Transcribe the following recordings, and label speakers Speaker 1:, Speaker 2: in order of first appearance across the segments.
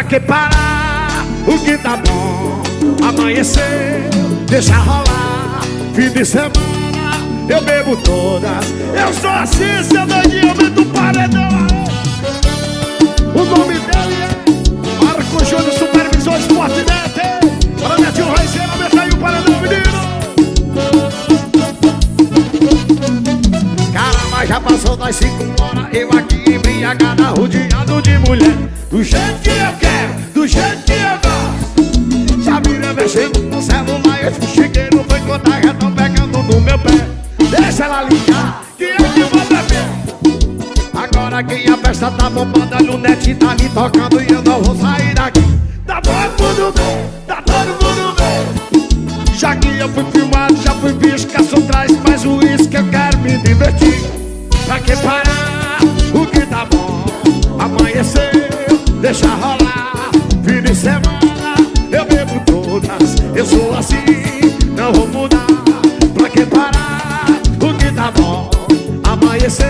Speaker 1: Pra que parar o que tá bom? Amanhecer, deixa rolar. Fim de semana, eu bebo todas. Eu sou assim, seu doidinho, aumento o paredão. O nome dele é Marco Júnior, Supervisor Esporte Net. Para Netinho Raizeiro, aumenta aí o paredão, menino. Caramba, já passou das cinco horas Eu aqui embriagada, rodeado de mulher Do jeito que eu mexendo no celular Esse chegueiro foi contar, já tão pegando no meu pé. Deixa ela ligar, que eu que vou beber. Agora que a festa tá bombando A lunete tá me tocando e eu não vou sair daqui. Tá todo mundo bem, tá todo mundo bem. Já que eu fui filmado, já fui visto sou traz Mas o isso que eu quero me divertir. Pra que parar Eu sou assim, não vou mudar. Pra que parar? O que tá bom? Amanheceu,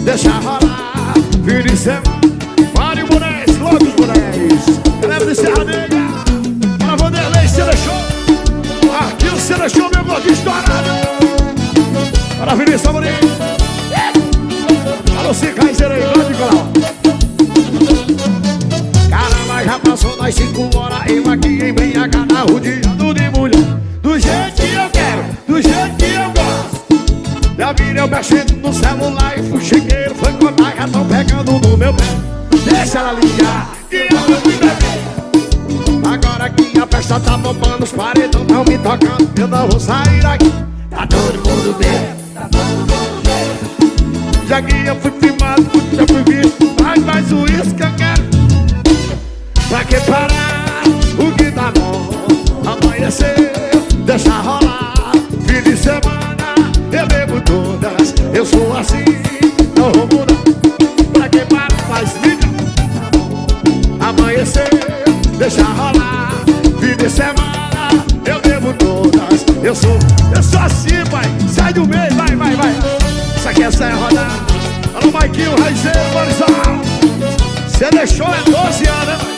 Speaker 1: deixa rolar. Fim de semana. Mário Bonés, loucos Bonés Galera de Serra Negra. Para Vanderlei, Celechou Aqui o Celechou, meu gordinho estourado Para Vinícius Amorim Alô, Cicaizeiro aí, grande Nicolau Caramba, já passou das cinco horas. Eu aqui embriagada, no celular E fui chegueiro, foi contar, já tão pegando no meu pé. Deixa ela ligar, que eu me beber. Agora que a festa tá bombando, os paredão tão me tocando Eu não vou sair daqui. Tá todo mundo bem, tá todo mundo bem Já que eu fui filmado, já fui visto Mas mais o Amanhecer, deixa rolar Fim de semana, eu bebo todas Eu sou, eu sou assim, pai Sai do meio, vai, vai, vai Isso aqui é saia rodar Alô, Maiquinho, Raizeiro, Borisão Você deixou é 12 anos, né?